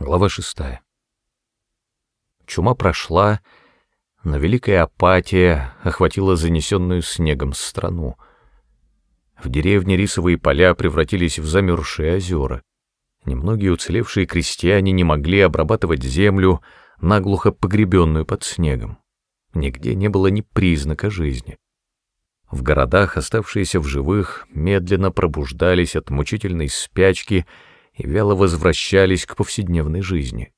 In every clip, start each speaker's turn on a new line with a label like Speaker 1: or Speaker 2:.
Speaker 1: Глава шестая. Чума прошла, но великая апатия охватила занесенную снегом страну. В деревне рисовые поля превратились в замерзшие озера. Немногие уцелевшие крестьяне не могли обрабатывать землю, наглухо погребенную под снегом. Нигде не было ни признака жизни. В городах, оставшиеся в живых, медленно пробуждались от мучительной спячки и вяло возвращались к повседневной жизни.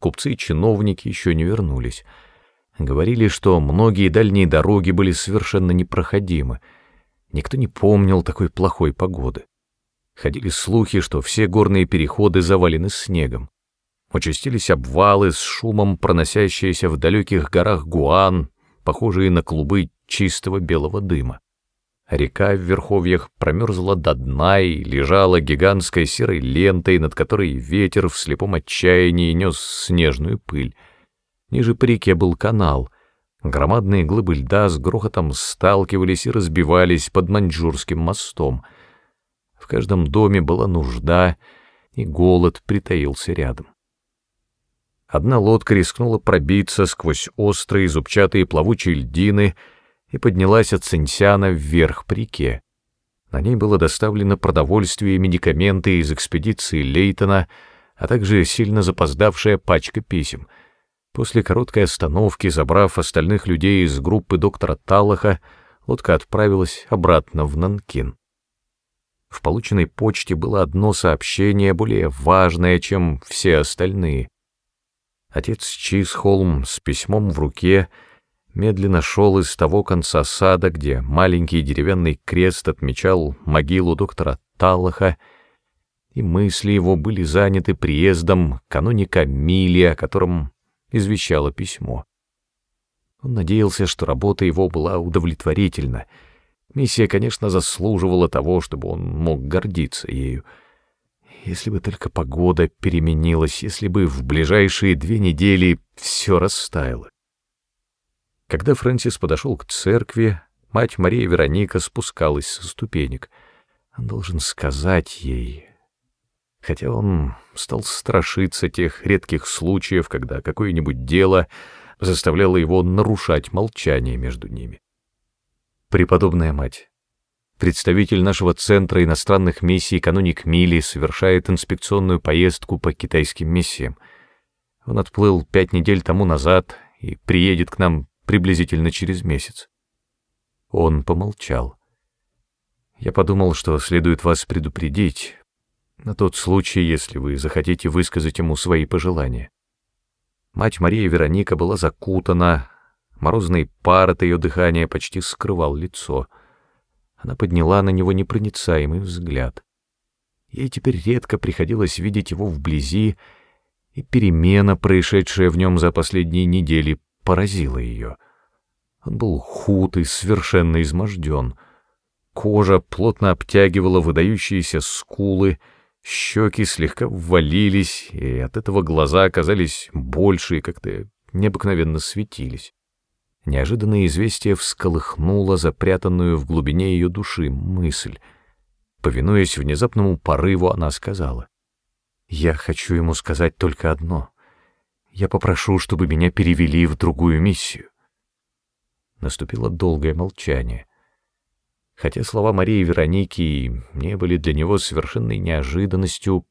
Speaker 1: Купцы и чиновники еще не вернулись. Говорили, что многие дальние дороги были совершенно непроходимы. Никто не помнил такой плохой погоды. Ходили слухи, что все горные переходы завалены снегом. Участились обвалы с шумом, проносящиеся в далеких горах Гуан, похожие на клубы чистого белого дыма. Река в верховьях промерзла до дна и лежала гигантской серой лентой, над которой ветер в слепом отчаянии нес снежную пыль. Ниже по реке был канал. Громадные глыбы льда с грохотом сталкивались и разбивались под маньчжурским мостом. В каждом доме была нужда, и голод притаился рядом. Одна лодка рискнула пробиться сквозь острые зубчатые плавучие льдины — и поднялась от Цинсяна вверх по реке. На ней было доставлено продовольствие и медикаменты из экспедиции Лейтона, а также сильно запоздавшая пачка писем. После короткой остановки, забрав остальных людей из группы доктора Талаха, лодка отправилась обратно в Нанкин. В полученной почте было одно сообщение, более важное, чем все остальные. Отец Чисхолм с письмом в руке — медленно шел из того конца сада, где маленький деревянный крест отмечал могилу доктора Таллаха, и мысли его были заняты приездом каноника Мили, о котором извещало письмо. Он надеялся, что работа его была удовлетворительна. Миссия, конечно, заслуживала того, чтобы он мог гордиться ею. Если бы только погода переменилась, если бы в ближайшие две недели все растаяло. Когда Фрэнсис подошел к церкви, мать Мария Вероника спускалась со ступенек. Он должен сказать ей... Хотя он стал страшиться тех редких случаев, когда какое-нибудь дело заставляло его нарушать молчание между ними. Преподобная мать, представитель нашего Центра иностранных миссий каноник Мили совершает инспекционную поездку по китайским миссиям. Он отплыл пять недель тому назад и приедет к нам приблизительно через месяц. Он помолчал. Я подумал, что следует вас предупредить, на тот случай, если вы захотите высказать ему свои пожелания. Мать Мария Вероника была закутана, морозный пар от ее дыхания почти скрывал лицо. Она подняла на него непроницаемый взгляд. Ей теперь редко приходилось видеть его вблизи, и перемена, происшедшая в нем за последние недели, поразило ее. Он был худ и совершенно изможден. Кожа плотно обтягивала выдающиеся скулы, щеки слегка ввалились, и от этого глаза оказались больше и как-то необыкновенно светились. Неожиданное известие всколыхнуло запрятанную в глубине ее души мысль. Повинуясь внезапному порыву, она сказала, «Я хочу ему сказать только одно — я попрошу, чтобы меня перевели в другую миссию. Наступило долгое молчание. Хотя слова Марии Вероники не были для него совершенной неожиданностью,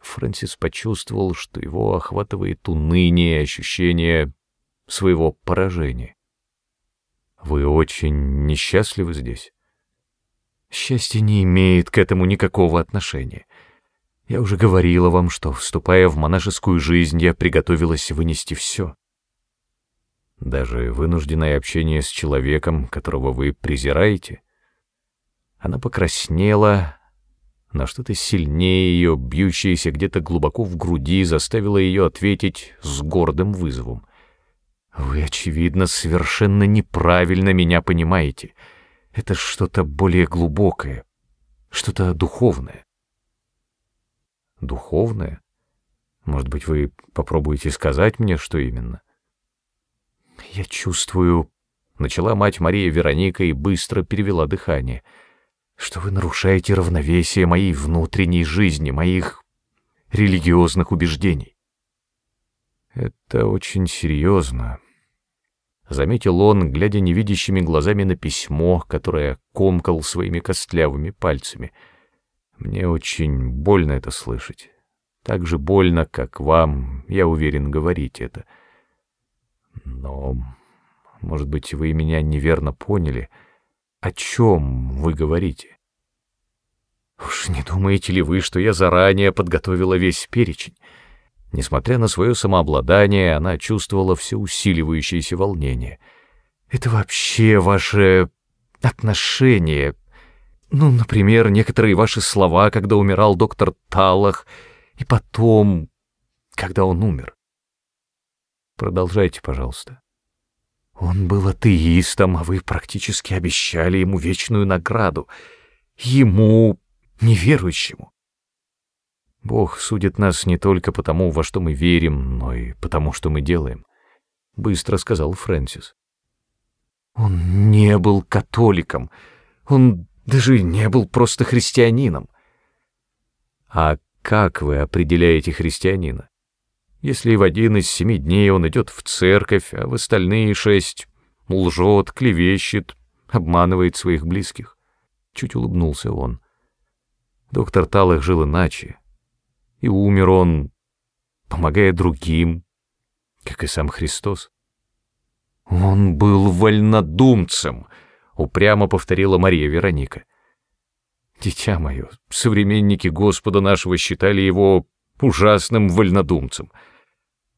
Speaker 1: Фрэнсис почувствовал, что его охватывает уныние ощущение своего поражения. «Вы очень несчастливы здесь?» «Счастье не имеет к этому никакого отношения. Я уже говорила вам, что, вступая в монашескую жизнь, я приготовилась вынести все. Даже вынужденное общение с человеком, которого вы презираете. Она покраснела, но что-то сильнее ее, бьющееся где-то глубоко в груди, заставило ее ответить с гордым вызовом. «Вы, очевидно, совершенно неправильно меня понимаете. Это что-то более глубокое, что-то духовное. Духовное? Может быть, вы попробуете сказать мне, что именно? Я чувствую... Начала мать Мария Вероника и быстро перевела дыхание. Что вы нарушаете равновесие моей внутренней жизни, моих религиозных убеждений. Это очень серьезно. Заметил он, глядя невидящими глазами на письмо, которое комкал своими костлявыми пальцами. Мне очень больно это слышать. Так же больно, как вам, я уверен, говорить это. Но, может быть, вы меня неверно поняли. О чем вы говорите? Уж не думаете ли вы, что я заранее подготовила весь перечень? Несмотря на свое самообладание, она чувствовала все усиливающееся волнение. Это вообще ваше отношение. Ну, например, некоторые ваши слова, когда умирал доктор Талах, и потом, когда он умер. Продолжайте, пожалуйста. Он был атеистом, а вы практически обещали ему вечную награду. Ему, неверующему. Бог судит нас не только потому, во что мы верим, но и потому, что мы делаем, — быстро сказал Фрэнсис. Он не был католиком, он даже не был просто христианином. А как вы определяете христианина? Если в один из семи дней он идет в церковь, а в остальные шесть лжет, клевещет, обманывает своих близких. Чуть улыбнулся он. Доктор Талых жил иначе, и умер он, помогая другим, как и сам Христос. «Он был вольнодумцем», — упрямо повторила Мария Вероника. «Дитя мое, современники Господа нашего считали его ужасным вольнодумцем,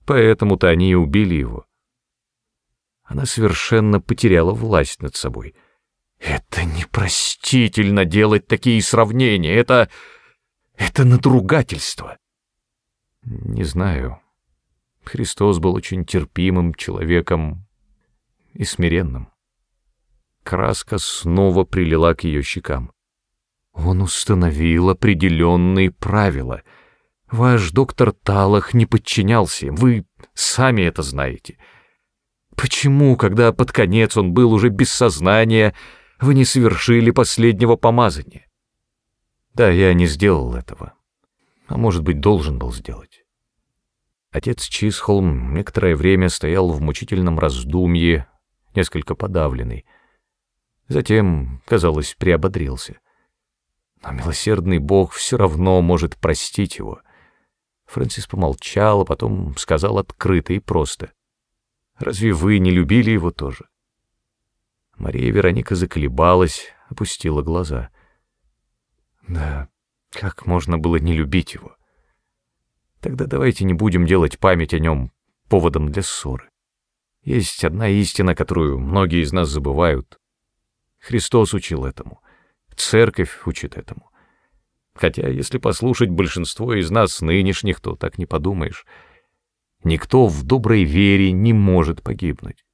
Speaker 1: поэтому-то они и убили его». Она совершенно потеряла власть над собой. «Это непростительно делать такие сравнения, это...» Это надругательство. Не знаю. Христос был очень терпимым человеком и смиренным. Краска снова прилила к ее щекам. Он установил определенные правила. Ваш доктор Талах не подчинялся им, вы сами это знаете. Почему, когда под конец он был уже без сознания, вы не совершили последнего помазания? Да, я не сделал этого. А может быть, должен был сделать. Отец Чисхолм некоторое время стоял в мучительном раздумье, несколько подавленный. Затем, казалось, приободрился. Но милосердный Бог все равно может простить его. Фрэнсис помолчал, а потом сказал открыто и просто. «Разве вы не любили его тоже?» Мария Вероника заколебалась, опустила глаза — да, как можно было не любить его? Тогда давайте не будем делать память о нем поводом для ссоры. Есть одна истина, которую многие из нас забывают. Христос учил этому. Церковь учит этому. Хотя, если послушать большинство из нас нынешних, то так не подумаешь. Никто в доброй вере не может погибнуть.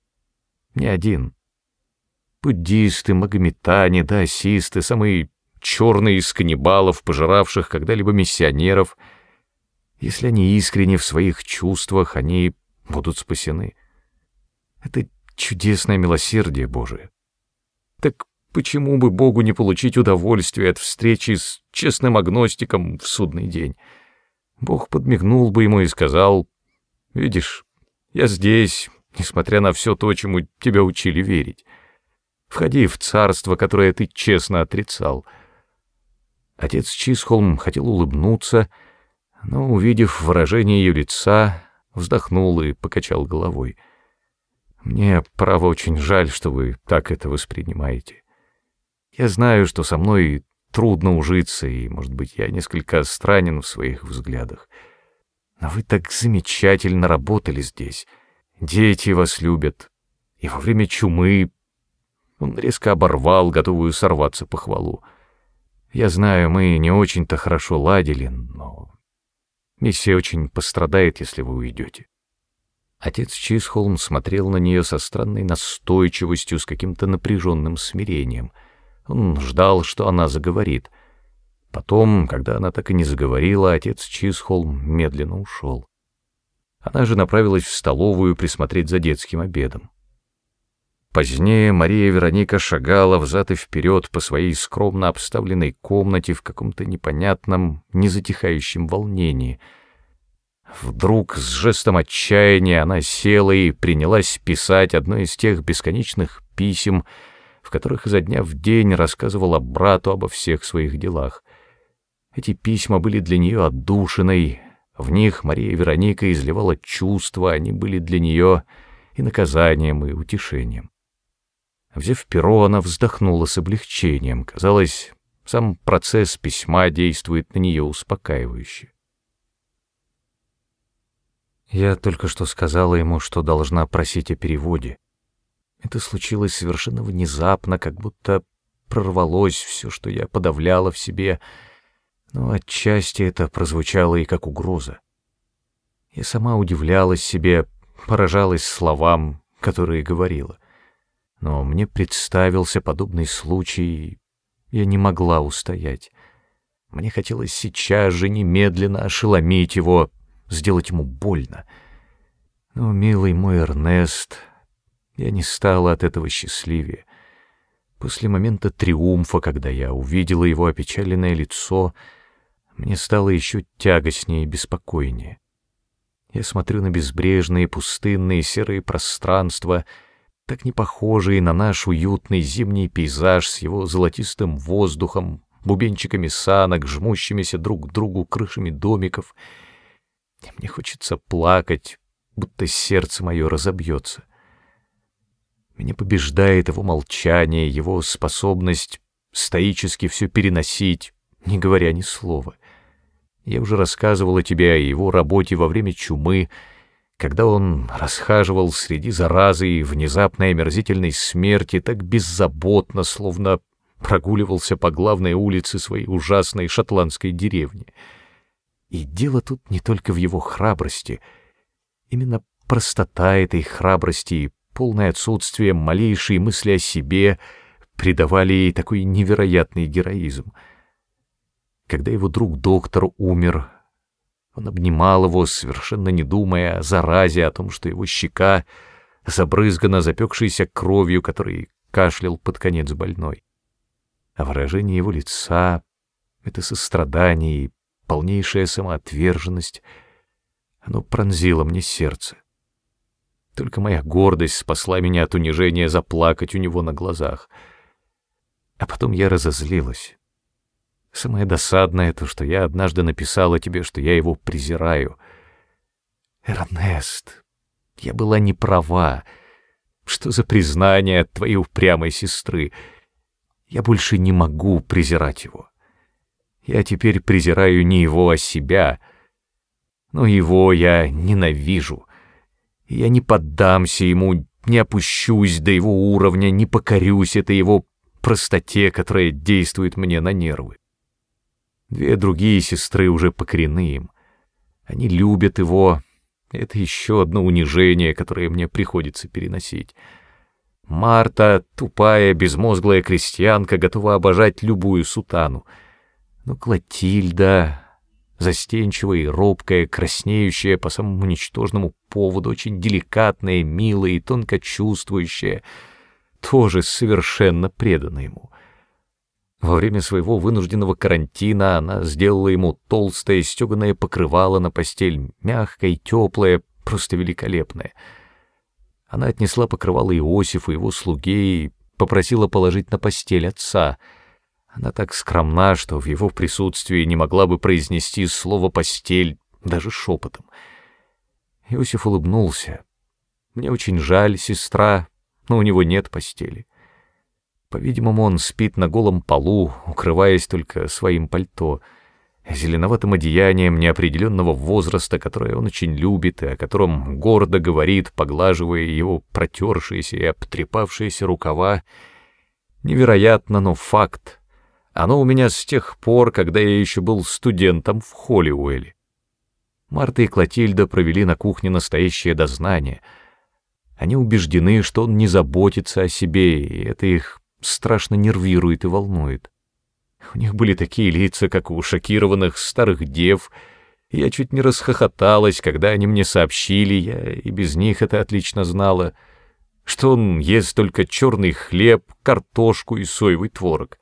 Speaker 1: Ни один. Буддисты, магометане, даосисты, самые черные из каннибалов, пожиравших когда-либо миссионеров. Если они искренне в своих чувствах, они будут спасены. Это чудесное милосердие Божие. Так почему бы Богу не получить удовольствие от встречи с честным агностиком в судный день? Бог подмигнул бы ему и сказал, «Видишь, я здесь, несмотря на все то, чему тебя учили верить. Входи в царство, которое ты честно отрицал». Отец Чисхолм хотел улыбнуться, но, увидев выражение ее лица, вздохнул и покачал головой. «Мне, право, очень жаль, что вы так это воспринимаете. Я знаю, что со мной трудно ужиться, и, может быть, я несколько странен в своих взглядах. Но вы так замечательно работали здесь. Дети вас любят. И во время чумы...» Он резко оборвал, готовую сорваться похвалу. Я знаю, мы не очень-то хорошо ладили, но миссия очень пострадает, если вы уйдете. Отец Чисхолм смотрел на нее со странной настойчивостью, с каким-то напряженным смирением. Он ждал, что она заговорит. Потом, когда она так и не заговорила, отец Чисхолм медленно ушел. Она же направилась в столовую присмотреть за детским обедом. Позднее Мария Вероника шагала взад и вперед по своей скромно обставленной комнате в каком-то непонятном, незатихающем волнении. Вдруг с жестом отчаяния она села и принялась писать одно из тех бесконечных писем, в которых изо дня в день рассказывала брату обо всех своих делах. Эти письма были для нее отдушиной, в них Мария Вероника изливала чувства, они были для нее и наказанием, и утешением. Взяв перо, она вздохнула с облегчением. Казалось, сам процесс письма действует на нее успокаивающе. Я только что сказала ему, что должна просить о переводе. Это случилось совершенно внезапно, как будто прорвалось все, что я подавляла в себе, но отчасти это прозвучало и как угроза. Я сама удивлялась себе, поражалась словам, которые говорила. Но мне представился подобный случай, я не могла устоять. Мне хотелось сейчас же немедленно ошеломить его, сделать ему больно. Но, милый мой Эрнест, я не стала от этого счастливее. После момента триумфа, когда я увидела его опечаленное лицо, мне стало еще тягостнее и беспокойнее. Я смотрю на безбрежные, пустынные, серые пространства, так не похожие на наш уютный зимний пейзаж с его золотистым воздухом, бубенчиками санок, жмущимися друг к другу крышами домиков. Мне хочется плакать, будто сердце мое разобьется. Меня побеждает его молчание, его способность стоически все переносить, не говоря ни слова. Я уже рассказывала тебе о его работе во время чумы, когда он расхаживал среди заразы и внезапной омерзительной смерти так беззаботно, словно прогуливался по главной улице своей ужасной шотландской деревни. И дело тут не только в его храбрости. Именно простота этой храбрости и полное отсутствие малейшей мысли о себе придавали ей такой невероятный героизм. Когда его друг-доктор умер, он обнимал его, совершенно не думая о заразе, о том, что его щека забрызгана запекшейся кровью, который кашлял под конец больной. А выражение его лица — это сострадание и полнейшая самоотверженность. Оно пронзило мне сердце. Только моя гордость спасла меня от унижения заплакать у него на глазах. А потом я разозлилась. Самое досадное то, что я однажды написала тебе, что я его презираю. Эрнест, я была не права. Что за признание от твоей упрямой сестры? Я больше не могу презирать его. Я теперь презираю не его, а себя. Но его я ненавижу. Я не поддамся ему, не опущусь до его уровня, не покорюсь этой его простоте, которая действует мне на нервы. Две другие сестры уже покорены им. Они любят его. Это еще одно унижение, которое мне приходится переносить. Марта, тупая, безмозглая крестьянка, готова обожать любую сутану. Но Клотильда, застенчивая и робкая, краснеющая по самому ничтожному поводу, очень деликатная, милая и тонко чувствующая, тоже совершенно предана ему. Во время своего вынужденного карантина она сделала ему толстое стеганое покрывало на постель, мягкое, теплое, просто великолепное. Она отнесла покрывало Иосифу, его слуге, и попросила положить на постель отца — она так скромна, что в его присутствии не могла бы произнести слово «постель» даже шепотом. Иосиф улыбнулся. «Мне очень жаль, сестра, но у него нет постели. По-видимому, он спит на голом полу, укрываясь только своим пальто, зеленоватым одеянием неопределенного возраста, которое он очень любит и о котором гордо говорит, поглаживая его протершиеся и обтрепавшиеся рукава. Невероятно, но факт. Оно у меня с тех пор, когда я еще был студентом в Холлиуэлле. Марта и Клотильда провели на кухне настоящее дознание. Они убеждены, что он не заботится о себе, и это их страшно нервирует и волнует. У них были такие лица, как у шокированных старых дев, я чуть не расхохоталась, когда они мне сообщили, я и без них это отлично знала, что он ест только черный хлеб, картошку и соевый творог.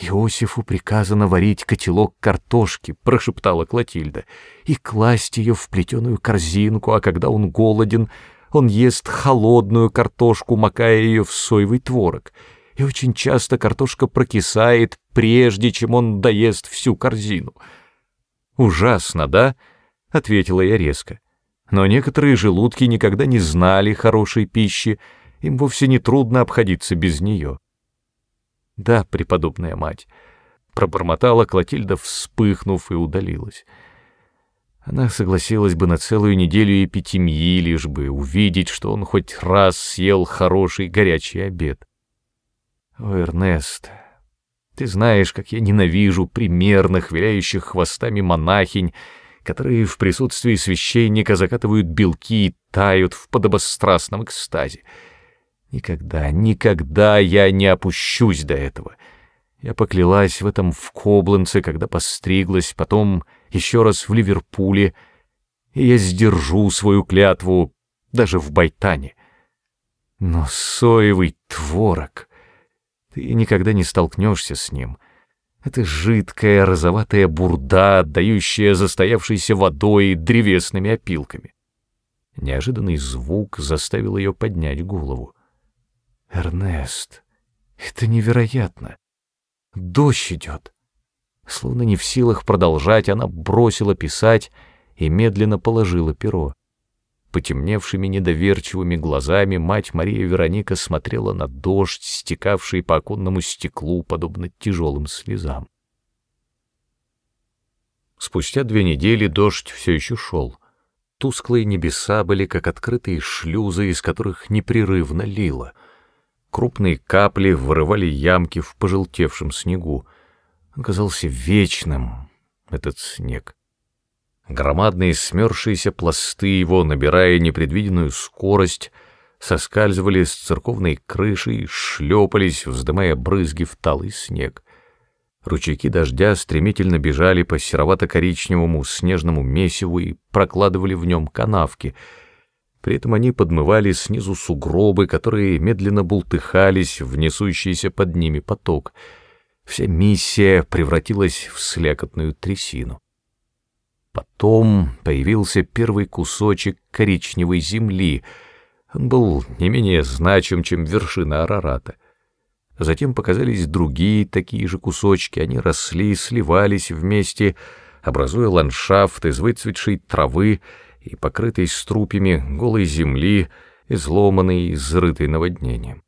Speaker 1: «Иосифу приказано варить котелок картошки», — прошептала Клотильда, «и класть ее в плетеную корзинку, а когда он голоден, он ест холодную картошку, макая ее в соевый творог, и очень часто картошка прокисает, прежде чем он доест всю корзину». «Ужасно, да?» — ответила я резко. «Но некоторые желудки никогда не знали хорошей пищи, им вовсе не трудно обходиться без нее». «Да, преподобная мать», — пробормотала Клотильда, вспыхнув и удалилась. Она согласилась бы на целую неделю эпитемьи, лишь бы увидеть, что он хоть раз съел хороший горячий обед. О, Эрнест, ты знаешь, как я ненавижу примерных, виляющих хвостами монахинь, которые в присутствии священника закатывают белки и тают в подобострастном экстазе. Никогда, никогда я не опущусь до этого. Я поклялась в этом в Кобланце, когда постриглась, потом еще раз в Ливерпуле, и я сдержу свою клятву даже в Байтане. Но соевый творог... Ты никогда не столкнешься с ним. Это жидкая розоватая бурда, отдающая застоявшейся водой и древесными опилками. Неожиданный звук заставил ее поднять голову. Эрнест, это невероятно. Дождь идет. Словно не в силах продолжать, она бросила писать и медленно положила перо. Потемневшими недоверчивыми глазами мать Мария Вероника смотрела на дождь, стекавший по оконному стеклу, подобно тяжелым слезам. Спустя две недели дождь все еще шел. Тусклые небеса были как открытые шлюзы, из которых непрерывно лило — Крупные капли вырывали ямки в пожелтевшем снегу. Он казался вечным, этот снег. Громадные смерзшиеся пласты его, набирая непредвиденную скорость, соскальзывали с церковной крыши и шлепались, вздымая брызги в талый снег. Ручейки дождя стремительно бежали по серовато-коричневому снежному месиву и прокладывали в нем канавки — при этом они подмывали снизу сугробы, которые медленно бултыхались в несущийся под ними поток. Вся миссия превратилась в слякотную трясину. Потом появился первый кусочек коричневой земли. Он был не менее значим, чем вершина Арарата. Затем показались другие такие же кусочки, они росли, сливались вместе, образуя ландшафт из выцветшей травы и покрытой струпями голой земли, изломанной изрытой наводнением.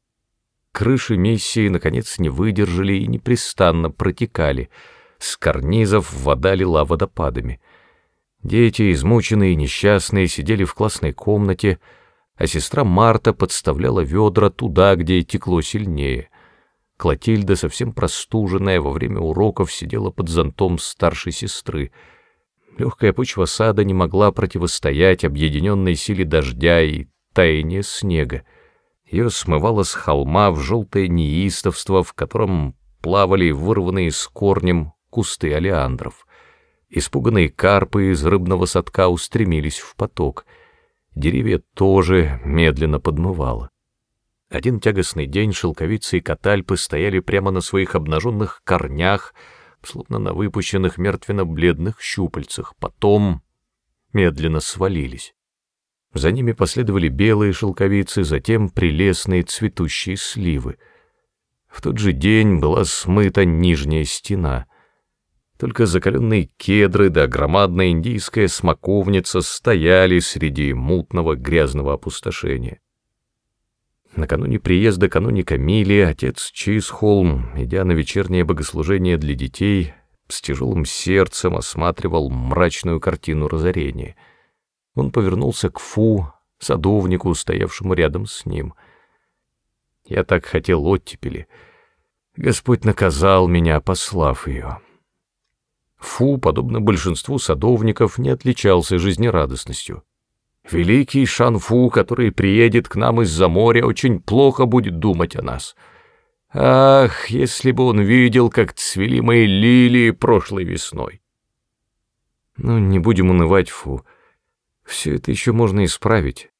Speaker 1: Крыши миссии, наконец, не выдержали и непрестанно протекали. С карнизов вода лила водопадами. Дети, измученные и несчастные, сидели в классной комнате, а сестра Марта подставляла ведра туда, где текло сильнее. Клотильда, совсем простуженная, во время уроков сидела под зонтом старшей сестры — Легкая почва сада не могла противостоять объединенной силе дождя и таяния снега. Ее смывало с холма в желтое неистовство, в котором плавали вырванные с корнем кусты олеандров. Испуганные карпы из рыбного садка устремились в поток. Деревья тоже медленно подмывало. Один тягостный день шелковицы и катальпы стояли прямо на своих обнаженных корнях, словно на выпущенных мертвенно-бледных щупальцах, потом медленно свалились. За ними последовали белые шелковицы, затем прелестные цветущие сливы. В тот же день была смыта нижняя стена. Только закаленные кедры да громадная индийская смоковница стояли среди мутного грязного опустошения. Накануне приезда каноника Мили отец Чисхолм, идя на вечернее богослужение для детей, с тяжелым сердцем осматривал мрачную картину разорения. Он повернулся к Фу, садовнику, стоявшему рядом с ним. «Я так хотел оттепели. Господь наказал меня, послав ее». Фу, подобно большинству садовников, не отличался жизнерадостностью. Великий Шанфу, который приедет к нам из-за моря, очень плохо будет думать о нас. Ах, если бы он видел, как цвели мои лилии прошлой весной. Ну, не будем унывать, Фу. Все это еще можно исправить.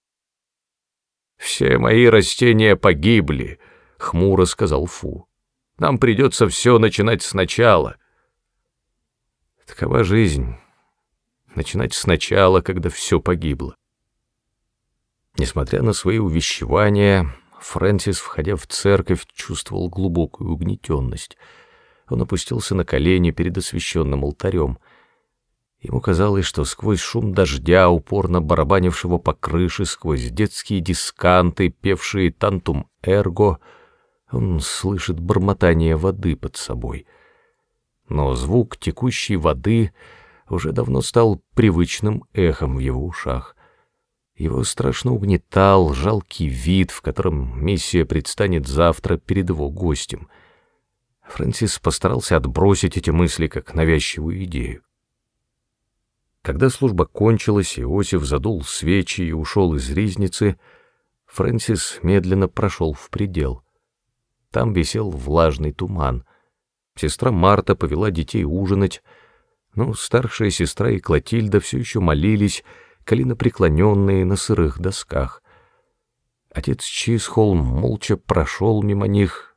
Speaker 1: Все мои растения погибли, — хмуро сказал Фу. Нам придется все начинать сначала. Такова жизнь. Начинать сначала, когда все погибло. Несмотря на свои увещевания, Фрэнсис, входя в церковь, чувствовал глубокую угнетенность. Он опустился на колени перед освященным алтарем. Ему казалось, что сквозь шум дождя, упорно барабанившего по крыше, сквозь детские дисканты, певшие «Тантум эрго», он слышит бормотание воды под собой. Но звук текущей воды уже давно стал привычным эхом в его ушах. Его страшно угнетал жалкий вид, в котором миссия предстанет завтра перед его гостем. Фрэнсис постарался отбросить эти мысли как навязчивую идею. Когда служба кончилась, Иосиф задул свечи и ушел из ризницы, Фрэнсис медленно прошел в предел. Там висел влажный туман. Сестра Марта повела детей ужинать, но старшая сестра и Клотильда все еще молились, коленопреклоненные на сырых досках. Отец Чисхолм молча прошел мимо них,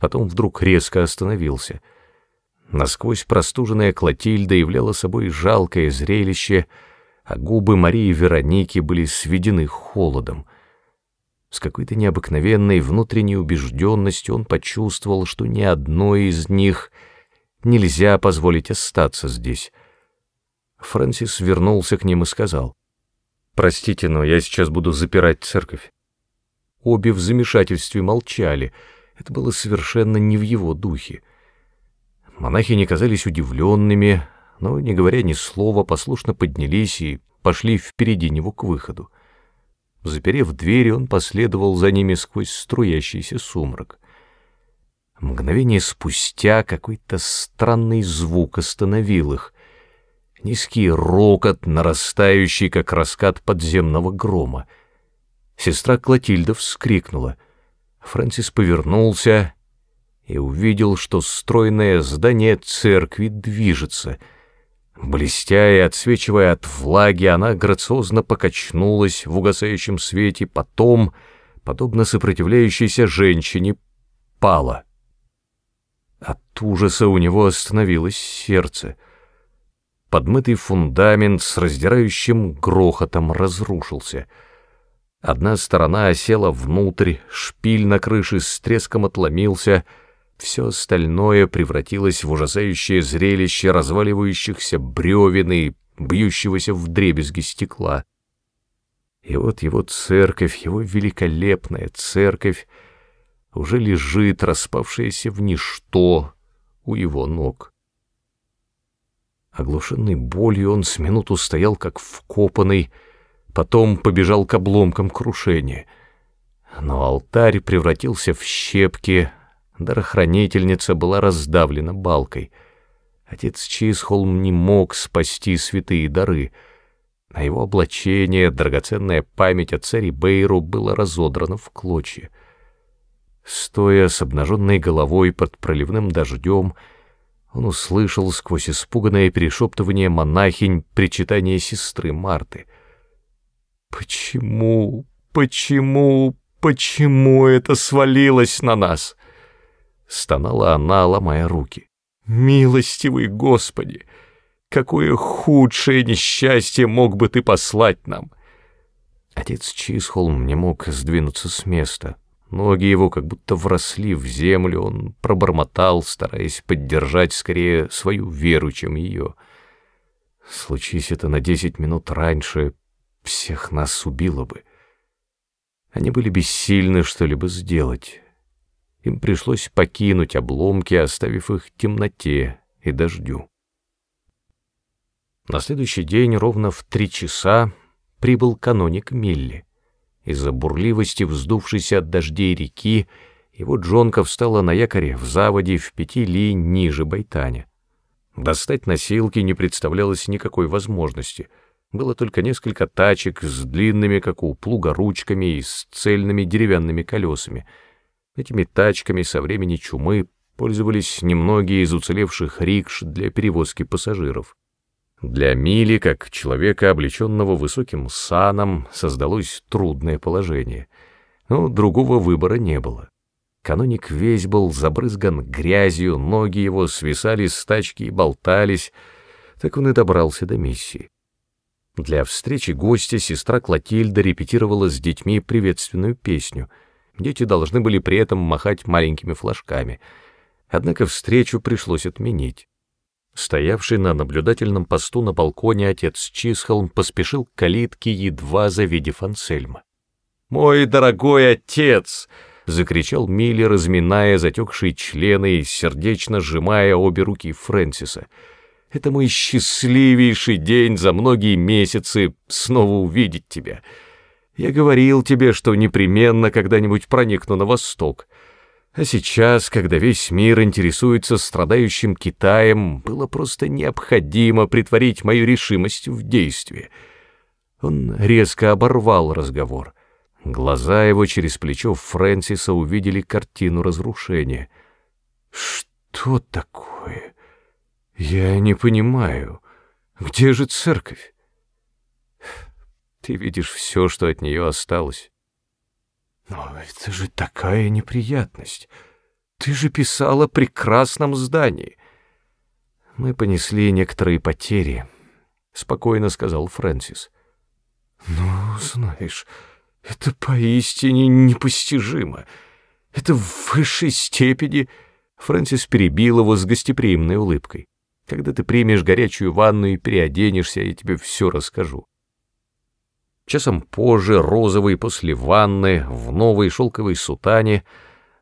Speaker 1: потом вдруг резко остановился. Насквозь простуженная Клотильда являла собой жалкое зрелище, а губы Марии Вероники были сведены холодом. С какой-то необыкновенной внутренней убежденностью он почувствовал, что ни одной из них нельзя позволить остаться здесь. Фрэнсис вернулся к ним и сказал, «Простите, но я сейчас буду запирать церковь». Обе в замешательстве молчали. Это было совершенно не в его духе. Монахи не казались удивленными, но, не говоря ни слова, послушно поднялись и пошли впереди него к выходу. Заперев двери, он последовал за ними сквозь струящийся сумрак. Мгновение спустя какой-то странный звук остановил их. Низкий рокот, нарастающий, как раскат подземного грома. Сестра Клотильда вскрикнула. Фрэнсис повернулся и увидел, что стройное здание церкви движется — Блестя и отсвечивая от влаги, она грациозно покачнулась в угасающем свете, потом, подобно сопротивляющейся женщине, пала. От ужаса у него остановилось сердце. Подмытый фундамент с раздирающим грохотом разрушился. Одна сторона осела внутрь, шпиль на крыше с треском отломился — все остальное превратилось в ужасающее зрелище разваливающихся бревен и бьющегося в дребезги стекла. И вот его церковь, его великолепная церковь, уже лежит, распавшаяся в ничто у его ног. Оглушенный болью он с минуту стоял как вкопанный, потом побежал к обломкам крушения. Но алтарь превратился в щепки, Дарохранительница была раздавлена балкой. Отец Чисхолм не мог спасти святые дары. На его облачение драгоценная память о царе Бейру была разодрана в клочья. Стоя с обнаженной головой под проливным дождем, он услышал сквозь испуганное перешептывание монахинь причитание сестры Марты. «Почему, почему, почему это свалилось на нас?» стонала она, ломая руки. «Милостивый Господи! Какое худшее несчастье мог бы ты послать нам!» Отец Чисхолм не мог сдвинуться с места. Ноги его как будто вросли в землю, он пробормотал, стараясь поддержать скорее свою веру, чем ее. Случись это на десять минут раньше, всех нас убило бы. Они были бессильны что-либо сделать. Им пришлось покинуть обломки, оставив их темноте и дождю. На следующий день ровно в три часа прибыл каноник Милли. Из-за бурливости вздувшейся от дождей реки его джонка встала на якоре в заводе в пяти ли ниже Байтаня. Достать носилки не представлялось никакой возможности. Было только несколько тачек с длинными, как у плуга, ручками и с цельными деревянными колесами — Этими тачками со времени чумы пользовались немногие из уцелевших рикш для перевозки пассажиров. Для Мили, как человека, облеченного высоким саном, создалось трудное положение, но другого выбора не было. Каноник весь был забрызган грязью, ноги его свисали с тачки и болтались, так он и добрался до миссии. Для встречи гостя сестра Клотильда репетировала с детьми приветственную песню. Дети должны были при этом махать маленькими флажками. Однако встречу пришлось отменить. Стоявший на наблюдательном посту на балконе отец Чисхолм поспешил к калитке, едва завидев Ансельма. «Мой дорогой отец!» — закричал Милли, разминая затекшие члены и сердечно сжимая обе руки Фрэнсиса — это мой счастливейший день за многие месяцы снова увидеть тебя. Я говорил тебе, что непременно когда-нибудь проникну на восток. А сейчас, когда весь мир интересуется страдающим Китаем, было просто необходимо притворить мою решимость в действие. Он резко оборвал разговор. Глаза его через плечо Фрэнсиса увидели картину разрушения. «Что такое?» Я не понимаю, где же церковь? Ты видишь все, что от нее осталось. Но это же такая неприятность. Ты же писала о прекрасном здании. Мы понесли некоторые потери, — спокойно сказал Фрэнсис. Ну, знаешь, это поистине непостижимо. Это в высшей степени... Фрэнсис перебил его с гостеприимной улыбкой. Когда ты примешь горячую ванну и переоденешься, я тебе все расскажу. Часом позже, розовый после ванны, в новой шелковой сутане,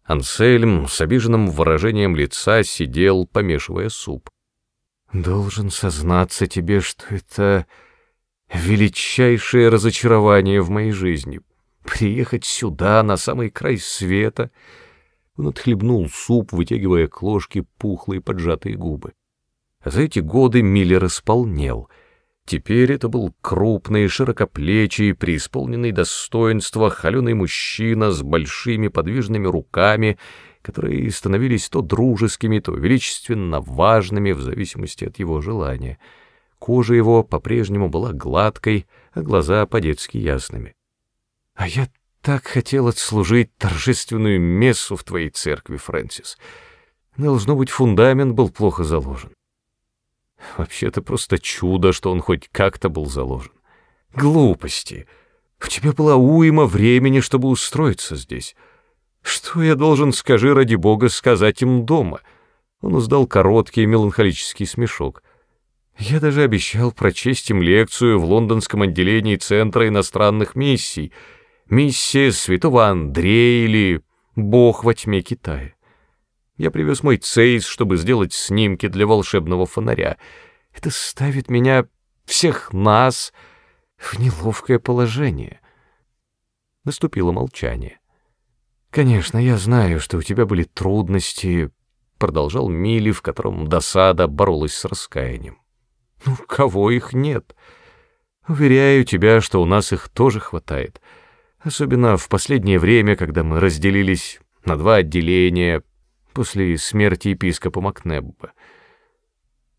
Speaker 1: Ансельм с обиженным выражением лица сидел, помешивая суп. «Должен сознаться тебе, что это величайшее разочарование в моей жизни. Приехать сюда, на самый край света...» Он отхлебнул суп, вытягивая к ложке пухлые поджатые губы. За эти годы Миллер исполнел. Теперь это был крупный, широкоплечий, преисполненный достоинства, холеный мужчина с большими подвижными руками, которые становились то дружескими, то величественно важными в зависимости от его желания. Кожа его по-прежнему была гладкой, а глаза по-детски ясными. «А я так хотел отслужить торжественную мессу в твоей церкви, Фрэнсис. Должно быть, фундамент был плохо заложен. Вообще-то просто чудо, что он хоть как-то был заложен. Глупости. У тебя была уйма времени, чтобы устроиться здесь. Что я должен, скажи ради бога, сказать им дома? Он уздал короткий меланхолический смешок. Я даже обещал прочесть им лекцию в лондонском отделении Центра иностранных миссий. Миссия святого Андрея или Бог во тьме Китая. Я привез мой цейс, чтобы сделать снимки для волшебного фонаря. Это ставит меня, всех нас, в неловкое положение. Наступило молчание. «Конечно, я знаю, что у тебя были трудности», — продолжал Милли, в котором досада боролась с раскаянием. «Ну, кого их нет? Уверяю тебя, что у нас их тоже хватает. Особенно в последнее время, когда мы разделились на два отделения, после смерти епископа Макнебба.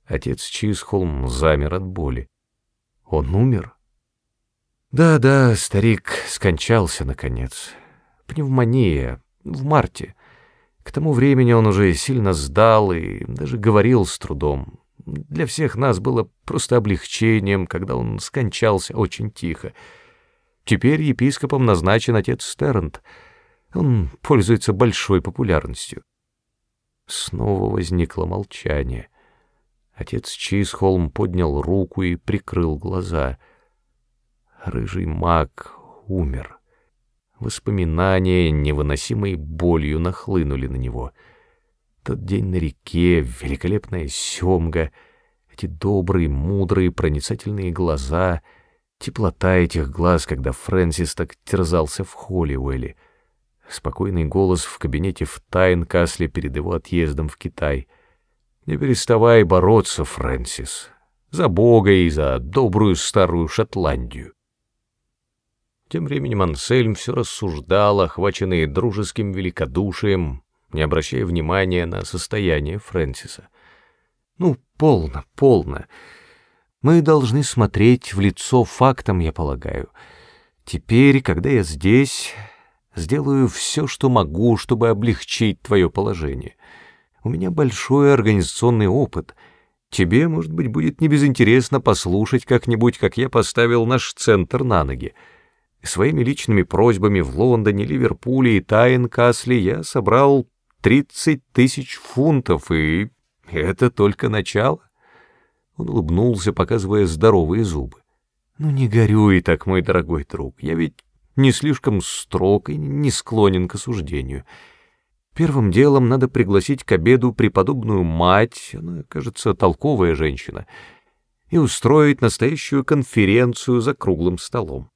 Speaker 1: Отец Чисхолм замер от боли. Он умер? Да-да, старик скончался, наконец. Пневмония, в марте. К тому времени он уже сильно сдал и даже говорил с трудом. Для всех нас было просто облегчением, когда он скончался очень тихо. Теперь епископом назначен отец Стернт. Он пользуется большой популярностью. Снова возникло молчание. Отец Чисхолм поднял руку и прикрыл глаза. Рыжий маг умер. Воспоминания невыносимой болью нахлынули на него. Тот день на реке, великолепная семга, эти добрые, мудрые, проницательные глаза, теплота этих глаз, когда Фрэнсис так терзался в Холлиуэлле — спокойный голос в кабинете в Тайн-Касле перед его отъездом в Китай. «Не переставай бороться, Фрэнсис, за Бога и за добрую старую Шотландию». Тем временем Ансельм все рассуждал, охваченный дружеским великодушием, не обращая внимания на состояние Фрэнсиса. «Ну, полно, полно. Мы должны смотреть в лицо фактам, я полагаю. Теперь, когда я здесь, Сделаю все, что могу, чтобы облегчить твое положение. У меня большой организационный опыт. Тебе, может быть, будет небезынтересно послушать как-нибудь, как я поставил наш центр на ноги. Своими личными просьбами в Лондоне, Ливерпуле и Тайнкасле я собрал 30 тысяч фунтов, и это только начало. Он улыбнулся, показывая здоровые зубы. «Ну не горюй так, мой дорогой друг, я ведь не слишком строг и не склонен к осуждению. Первым делом надо пригласить к обеду преподобную мать, она, кажется, толковая женщина, и устроить настоящую конференцию за круглым столом.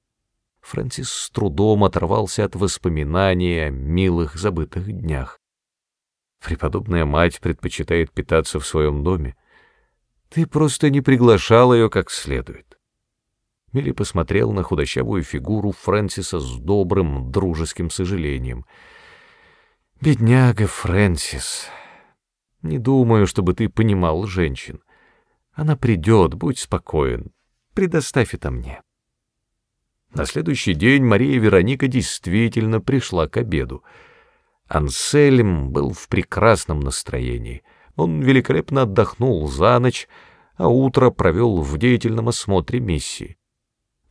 Speaker 1: Фрэнсис с трудом оторвался от воспоминаний о милых забытых днях. Преподобная мать предпочитает питаться в своем доме. Ты просто не приглашал ее как следует. Милли посмотрел на худощавую фигуру Фрэнсиса с добрым, дружеским сожалением. «Бедняга Фрэнсис, не думаю, чтобы ты понимал женщин. Она придет, будь спокоен, предоставь это мне». На следующий день Мария Вероника действительно пришла к обеду. Ансельм был в прекрасном настроении. Он великолепно отдохнул за ночь, а утро провел в деятельном осмотре миссии.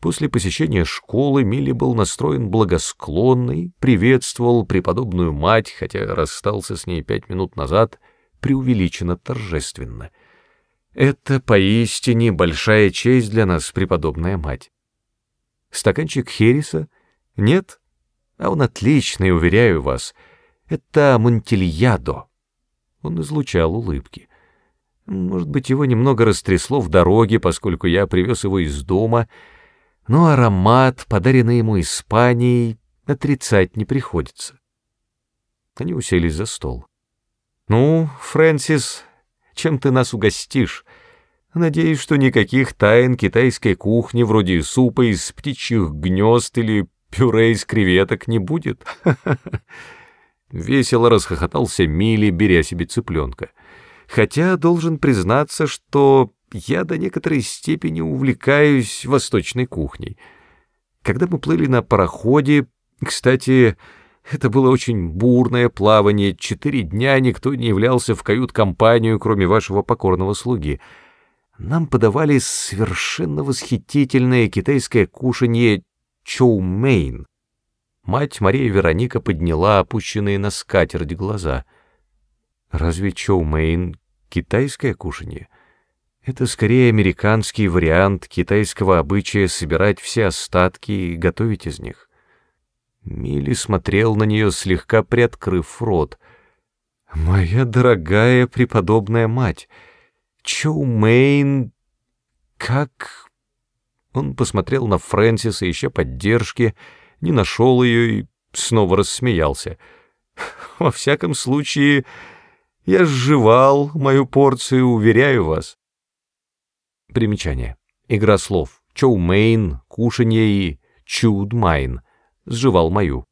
Speaker 1: После посещения школы Милли был настроен благосклонно и приветствовал преподобную мать, хотя расстался с ней пять минут назад, преувеличенно торжественно. «Это поистине большая честь для нас, преподобная мать. Стаканчик Хереса? Нет? А он отличный, уверяю вас. Это Монтильядо. Он излучал улыбки. Может быть, его немного растрясло в дороге, поскольку я привез его из дома, но аромат, подаренный ему Испанией, отрицать не приходится. Они уселись за стол. «Ну, Фрэнсис, чем ты нас угостишь?» Надеюсь, что никаких тайн китайской кухни, вроде супа из птичьих гнезд или пюре из креветок не будет. Весело расхохотался Милли, беря себе цыпленка. Хотя должен признаться, что я до некоторой степени увлекаюсь восточной кухней. Когда мы плыли на пароходе, кстати, это было очень бурное плавание, четыре дня никто не являлся в кают-компанию, кроме вашего покорного слуги — нам подавали совершенно восхитительное китайское кушанье чоумейн. Мать Мария Вероника подняла опущенные на скатерть глаза. Разве чоумейн китайское кушанье? Это скорее американский вариант китайского обычая собирать все остатки и готовить из них. Милли смотрел на нее, слегка приоткрыв рот. «Моя дорогая преподобная мать!» Чоу Мэйн... Как... Он посмотрел на Фрэнсиса, ища поддержки, не нашел ее и снова рассмеялся. Во всяком случае, я сживал мою порцию, уверяю вас. Примечание. Игра слов. Чоу Мэйн, кушанье и чуд майн. Сживал мою.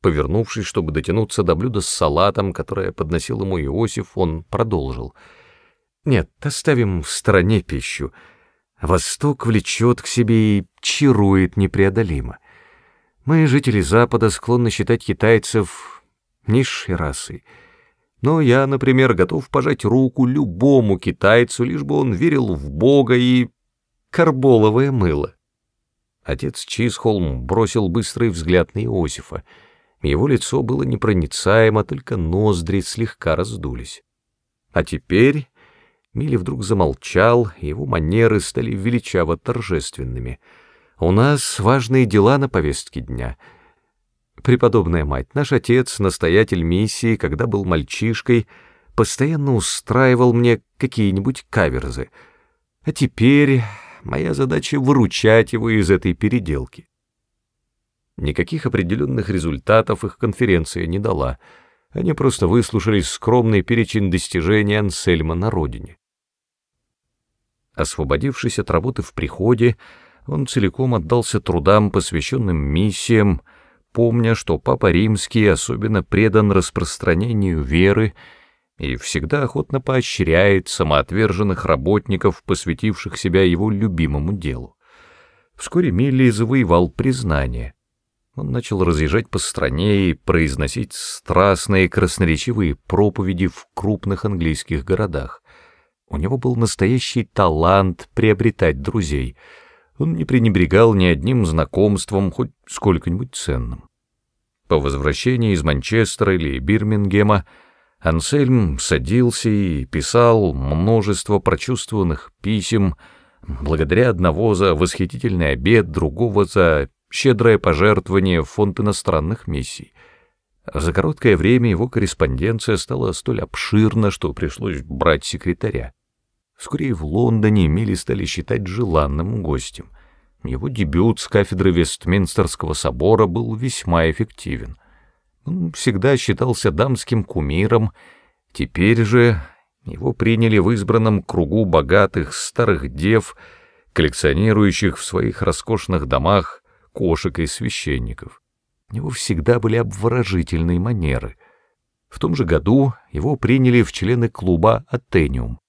Speaker 1: Повернувшись, чтобы дотянуться до блюда с салатом, которое подносил ему Иосиф, он продолжил — нет, оставим в стороне пищу. Восток влечет к себе и чарует непреодолимо. Мы, жители Запада, склонны считать китайцев низшей расой. Но я, например, готов пожать руку любому китайцу, лишь бы он верил в Бога и карболовое мыло. Отец Чисхолм бросил быстрый взгляд на Иосифа. Его лицо было непроницаемо, только ноздри слегка раздулись. А теперь Милли вдруг замолчал, его манеры стали величаво торжественными. «У нас важные дела на повестке дня. Преподобная мать, наш отец, настоятель миссии, когда был мальчишкой, постоянно устраивал мне какие-нибудь каверзы. А теперь моя задача — выручать его из этой переделки». Никаких определенных результатов их конференция не дала. Они просто выслушали скромный перечень достижений Ансельма на родине. Освободившись от работы в приходе, он целиком отдался трудам, посвященным миссиям, помня, что Папа Римский особенно предан распространению веры и всегда охотно поощряет самоотверженных работников, посвятивших себя его любимому делу. Вскоре Милли завоевал признание. Он начал разъезжать по стране и произносить страстные красноречивые проповеди в крупных английских городах. У него был настоящий талант приобретать друзей. Он не пренебрегал ни одним знакомством, хоть сколько-нибудь ценным. По возвращении из Манчестера или Бирмингема Ансельм садился и писал множество прочувствованных писем, благодаря одного за восхитительный обед, другого за щедрое пожертвование в фонд иностранных миссий. За короткое время его корреспонденция стала столь обширна, что пришлось брать секретаря. Вскоре в Лондоне Милли стали считать желанным гостем. Его дебют с кафедры Вестминстерского собора был весьма эффективен. Он всегда считался дамским кумиром, теперь же его приняли в избранном кругу богатых старых дев, коллекционирующих в своих роскошных домах кошек и священников. У него всегда были обворожительные манеры. В том же году его приняли в члены клуба «Атениум»,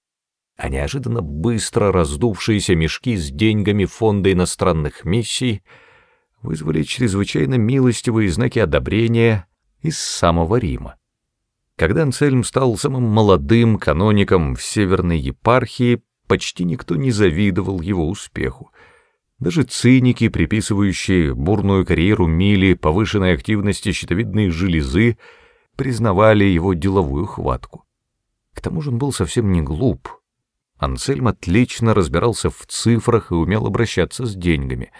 Speaker 1: а неожиданно быстро раздувшиеся мешки с деньгами фонда иностранных миссий вызвали чрезвычайно милостивые знаки одобрения из самого Рима. Когда Ансельм стал самым молодым каноником в Северной епархии, почти никто не завидовал его успеху. Даже циники, приписывающие бурную карьеру Мили повышенной активности щитовидной железы, признавали его деловую хватку. К тому же он был совсем не глуп, Ансельм отлично разбирался в цифрах и умел обращаться с деньгами.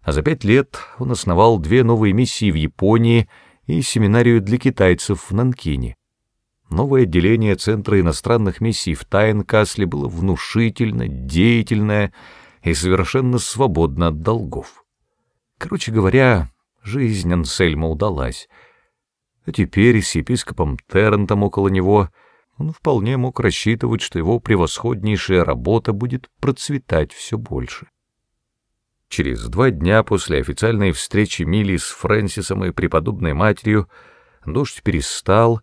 Speaker 1: А за пять лет он основал две новые миссии в Японии и семинарию для китайцев в Нанкине. Новое отделение Центра иностранных миссий в Тайнкасле было внушительно, деятельное и совершенно свободно от долгов. Короче говоря, жизнь Ансельма удалась. А теперь с епископом Террентом около него — он вполне мог рассчитывать, что его превосходнейшая работа будет процветать все больше. Через два дня после официальной встречи Милли с Фрэнсисом и преподобной матерью дождь перестал,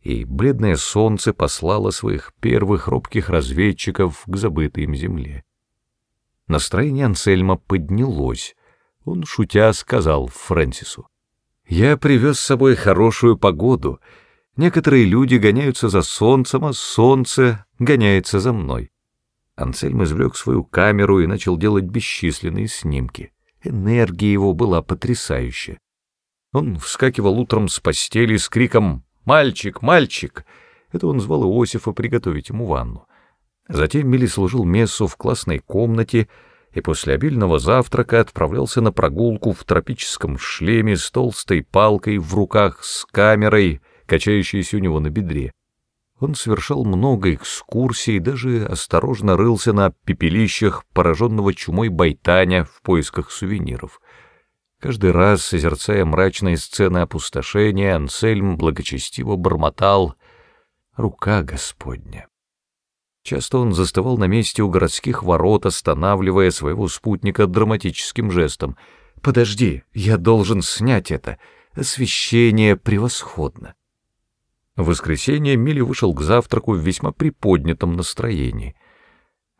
Speaker 1: и бледное солнце послало своих первых робких разведчиков к забытой им земле. Настроение Ансельма поднялось. Он, шутя, сказал Фрэнсису, «Я привез с собой хорошую погоду», Некоторые люди гоняются за солнцем, а солнце гоняется за мной. Ансельм извлек свою камеру и начал делать бесчисленные снимки. Энергия его была потрясающая. Он вскакивал утром с постели с криком «Мальчик, мальчик!» Это он звал Иосифа приготовить ему ванну. Затем Милли служил мессу в классной комнате и после обильного завтрака отправлялся на прогулку в тропическом шлеме с толстой палкой в руках с камерой — качающиеся у него на бедре. Он совершал много экскурсий, даже осторожно рылся на пепелищах пораженного чумой Байтаня в поисках сувениров. Каждый раз, созерцая мрачные сцены опустошения, Ансельм благочестиво бормотал «Рука Господня». Часто он застывал на месте у городских ворот, останавливая своего спутника драматическим жестом. «Подожди, я должен снять это. Освещение превосходно». В воскресенье Милли вышел к завтраку в весьма приподнятом настроении.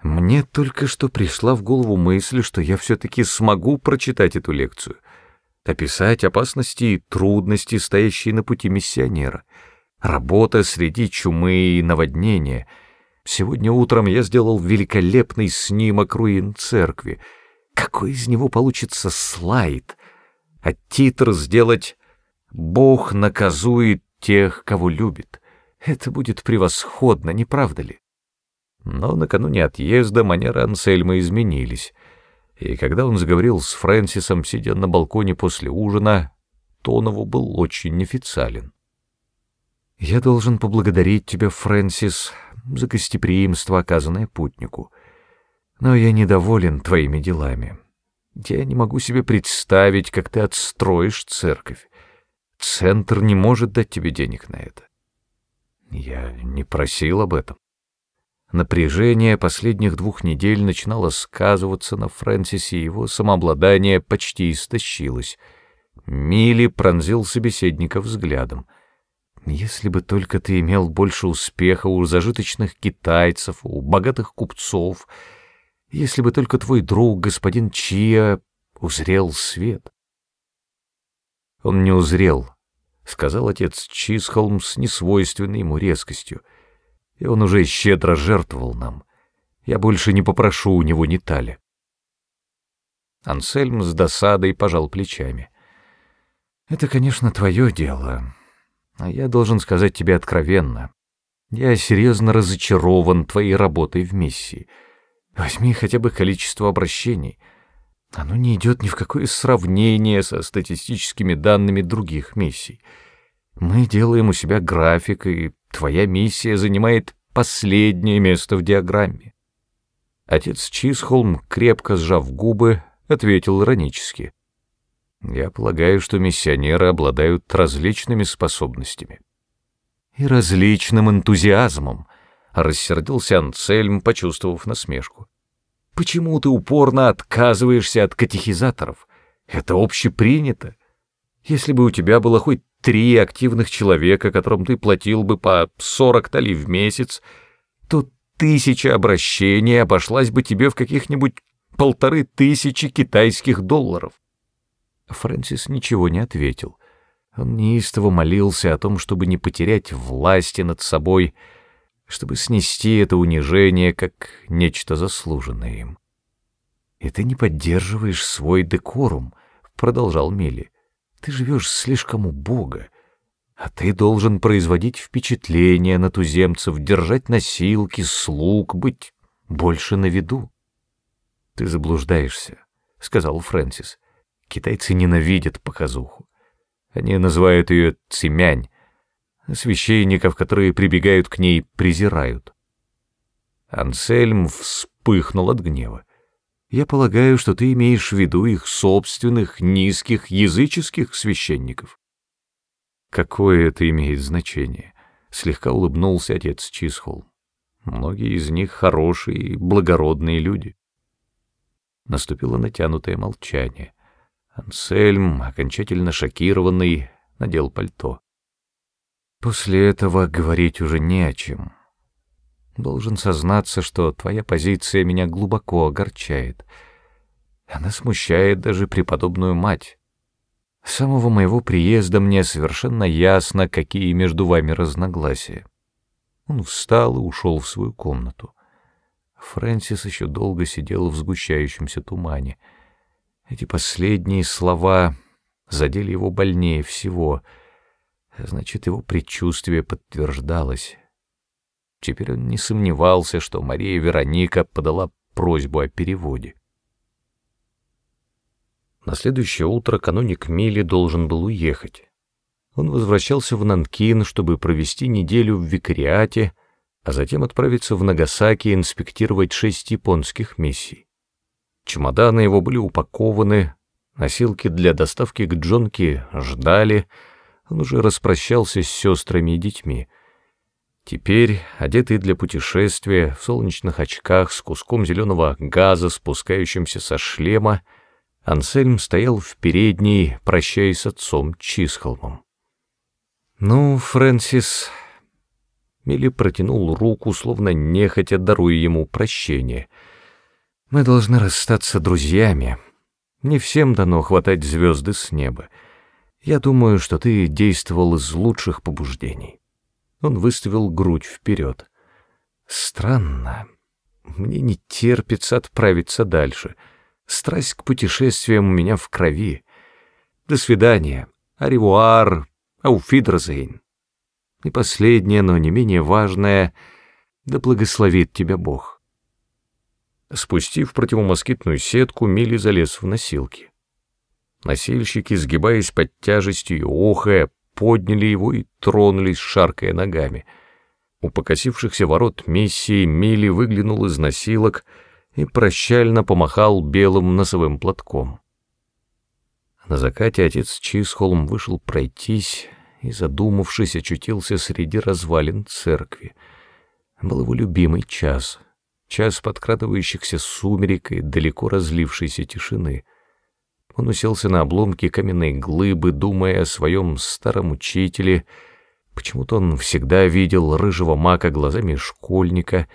Speaker 1: Мне только что пришла в голову мысль, что я все-таки смогу прочитать эту лекцию, описать опасности и трудности, стоящие на пути миссионера, работа среди чумы и наводнения. Сегодня утром я сделал великолепный снимок руин церкви. Какой из него получится слайд? А титр сделать «Бог наказует тех, кого любит. Это будет превосходно, не правда ли? Но накануне отъезда манеры Ансельма изменились, и когда он заговорил с Фрэнсисом, сидя на балконе после ужина, тон его был очень официален. «Я должен поблагодарить тебя, Фрэнсис, за гостеприимство, оказанное путнику. Но я недоволен твоими делами. Я не могу себе представить, как ты отстроишь церковь. Центр не может дать тебе денег на это. Я не просил об этом. Напряжение последних двух недель начинало сказываться на Фрэнсисе, его самообладание почти истощилось. Милли пронзил собеседника взглядом. «Если бы только ты имел больше успеха у зажиточных китайцев, у богатых купцов, если бы только твой друг, господин Чия, узрел свет». Он не узрел, — сказал отец Чисхолм с несвойственной ему резкостью. И он уже щедро жертвовал нам. Я больше не попрошу у него ни тали. Ансельм с досадой пожал плечами. «Это, конечно, твое дело, а я должен сказать тебе откровенно. Я серьезно разочарован твоей работой в миссии. Возьми хотя бы количество обращений. Оно не идет ни в какое сравнение со статистическими данными других миссий. Мы делаем у себя график, и твоя миссия занимает последнее место в диаграмме. Отец Чисхолм, крепко сжав губы, ответил иронически. Я полагаю, что миссионеры обладают различными способностями. И различным энтузиазмом, рассердился Анцельм, почувствовав насмешку. Почему ты упорно отказываешься от катехизаторов? Это общепринято. Если бы у тебя было хоть три активных человека, которым ты платил бы по сорок талей в месяц, то тысяча обращений обошлась бы тебе в каких-нибудь полторы тысячи китайских долларов. Фрэнсис ничего не ответил. Он неистово молился о том, чтобы не потерять власти над собой, чтобы снести это унижение как нечто заслуженное им. «И ты не поддерживаешь свой декорум», — продолжал Милли. «Ты живешь слишком убого, а ты должен производить впечатление на туземцев, держать носилки, слуг, быть больше на виду». «Ты заблуждаешься», — сказал Фрэнсис. «Китайцы ненавидят показуху. Они называют ее Священников, которые прибегают к ней, презирают». Ансельм вспыхнул от гнева. «Я полагаю, что ты имеешь в виду их собственных низких языческих священников». «Какое это имеет значение?» — слегка улыбнулся отец Чисхолм. «Многие из них хорошие и благородные люди». Наступило натянутое молчание. Ансельм, окончательно шокированный, надел пальто. После этого говорить уже не о чем. Должен сознаться, что твоя позиция меня глубоко огорчает. Она смущает даже преподобную мать. С самого моего приезда мне совершенно ясно, какие между вами разногласия. Он встал и ушел в свою комнату. Фрэнсис еще долго сидел в сгущающемся тумане. Эти последние слова задели его больнее всего. Значит, его предчувствие подтверждалось. Теперь он не сомневался, что Мария Вероника подала просьбу о переводе. На следующее утро каноник Мили должен был уехать. Он возвращался в Нанкин, чтобы провести неделю в викариате, а затем отправиться в Нагасаки инспектировать шесть японских миссий. Чемоданы его были упакованы, носилки для доставки к Джонке ждали, он уже распрощался с сестрами и детьми. Теперь, одетый для путешествия, в солнечных очках, с куском зеленого газа, спускающимся со шлема, Ансельм стоял в передней, прощаясь с отцом Чисхолмом. «Ну, Фрэнсис, Милли протянул руку, словно нехотя даруя ему прощение. «Мы должны расстаться друзьями. Не всем дано хватать звезды с неба. Я думаю, что ты действовал из лучших побуждений». Он выставил грудь вперед. «Странно. Мне не терпится отправиться дальше. Страсть к путешествиям у меня в крови. До свидания. Аревуар. Ауфидрзейн». И последнее, но не менее важное, да благословит тебя Бог. Спустив противомоскитную сетку, Милли залез в носилки. Носильщики, сгибаясь под тяжестью охая, подняли его и тронулись, шаркая ногами. У покосившихся ворот миссии Милли выглянул из носилок и прощально помахал белым носовым платком. На закате отец Чисхолм вышел пройтись, и, задумавшись, очутился среди развалин церкви. Был его любимый час, час подкрадывающихся сумерек и далеко разлившейся тишины. Он уселся на обломке каменной глыбы, думая о своем старом учителе. Почему-то он всегда видел рыжего мака глазами школьника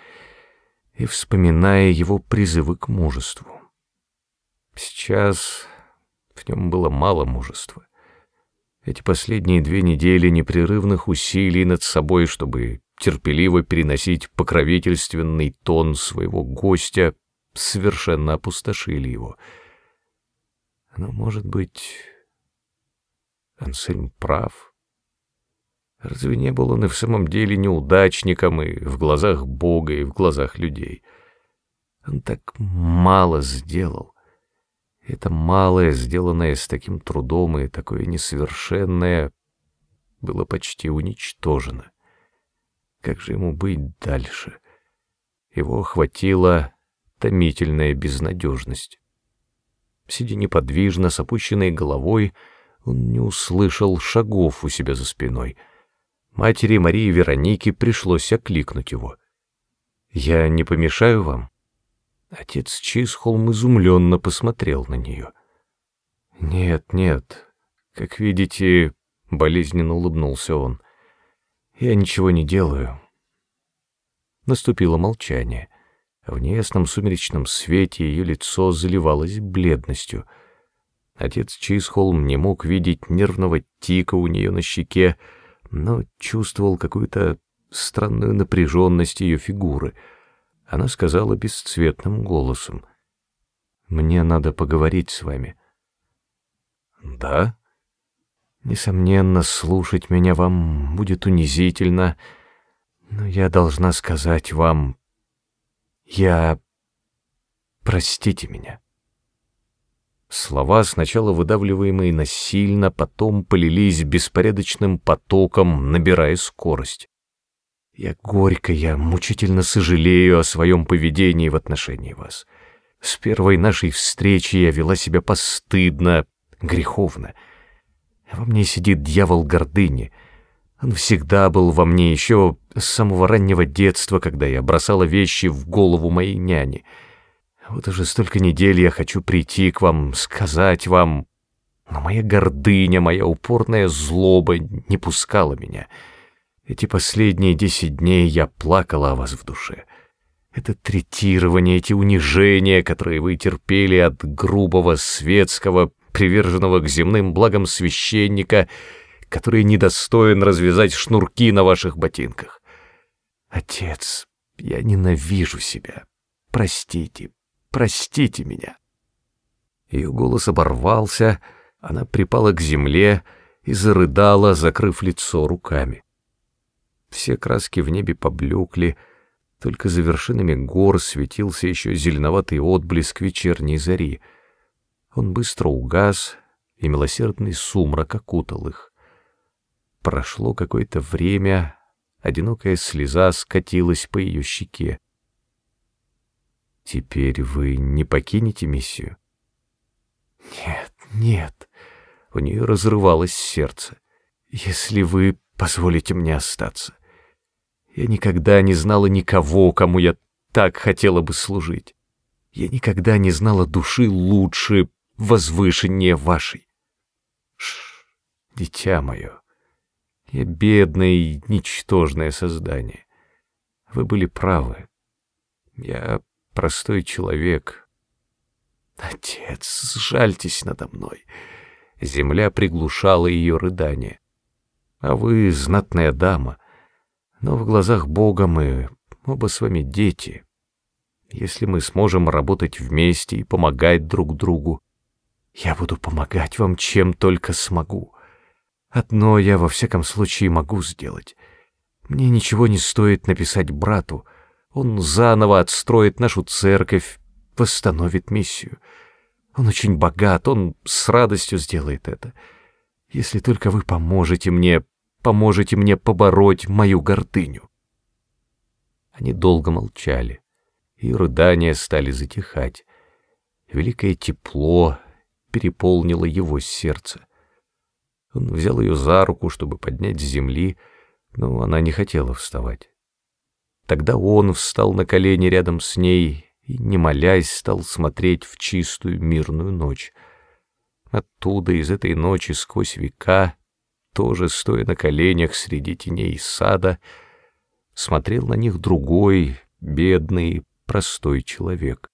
Speaker 1: и вспоминая его призывы к мужеству. Сейчас в нем было мало мужества. Эти последние две недели непрерывных усилий над собой, чтобы терпеливо переносить покровительственный тон своего гостя, совершенно опустошили его. Но, может быть, Ансельм прав. Разве не был он и в самом деле неудачником и в глазах Бога, и в глазах людей? Он так мало сделал. Это малое, сделанное с таким трудом и такое несовершенное, было почти уничтожено. Как же ему быть дальше? Его охватила томительная безнадежность. Сидя неподвижно, с опущенной головой, он не услышал шагов у себя за спиной. Матери Марии Вероники пришлось окликнуть его. «Я не помешаю вам?» Отец Чисхолм изумленно посмотрел на нее. «Нет, нет, как видите, — болезненно улыбнулся он, — я ничего не делаю». Наступило молчание. В неясном сумеречном свете ее лицо заливалось бледностью. Отец Чисхолм не мог видеть нервного тика у нее на щеке, но чувствовал какую-то странную напряженность ее фигуры. Она сказала бесцветным голосом. «Мне надо поговорить с вами». «Да?» «Несомненно, слушать меня вам будет унизительно, но я должна сказать вам, я... Простите меня. Слова, сначала выдавливаемые насильно, потом полились беспорядочным потоком, набирая скорость. Я горько, я мучительно сожалею о своем поведении в отношении вас. С первой нашей встречи я вела себя постыдно, греховно. Во мне сидит дьявол гордыни — он всегда был во мне еще с самого раннего детства, когда я бросала вещи в голову моей няни. Вот уже столько недель я хочу прийти к вам, сказать вам, но моя гордыня, моя упорная злоба не пускала меня. Эти последние десять дней я плакала о вас в душе. Это третирование, эти унижения, которые вы терпели от грубого, светского, приверженного к земным благам священника — который недостоин развязать шнурки на ваших ботинках. Отец, я ненавижу себя. Простите, простите меня. Ее голос оборвался, она припала к земле и зарыдала, закрыв лицо руками. Все краски в небе поблекли, только за вершинами гор светился еще зеленоватый отблеск вечерней зари. Он быстро угас, и милосердный сумрак окутал их. Прошло какое-то время, одинокая слеза скатилась по ее щеке. «Теперь вы не покинете миссию?» «Нет, нет», — у нее разрывалось сердце. «Если вы позволите мне остаться. Я никогда не знала никого, кому я так хотела бы служить. Я никогда не знала души лучше, возвышеннее вашей. Ш, дитя мое, я бедное и ничтожное создание. Вы были правы. Я простой человек. Отец, сжальтесь надо мной. Земля приглушала ее рыдание. А вы знатная дама. Но в глазах Бога мы оба с вами дети. Если мы сможем работать вместе и помогать друг другу, я буду помогать вам, чем только смогу. Одно я во всяком случае могу сделать. Мне ничего не стоит написать брату. Он заново отстроит нашу церковь, восстановит миссию. Он очень богат, он с радостью сделает это. Если только вы поможете мне, поможете мне побороть мою гордыню. Они долго молчали, и рыдания стали затихать. Великое тепло переполнило его сердце. Он взял ее за руку, чтобы поднять с земли, но она не хотела вставать. Тогда он встал на колени рядом с ней и, не молясь, стал смотреть в чистую мирную ночь. Оттуда, из этой ночи, сквозь века, тоже стоя на коленях среди теней сада, смотрел на них другой, бедный, простой человек.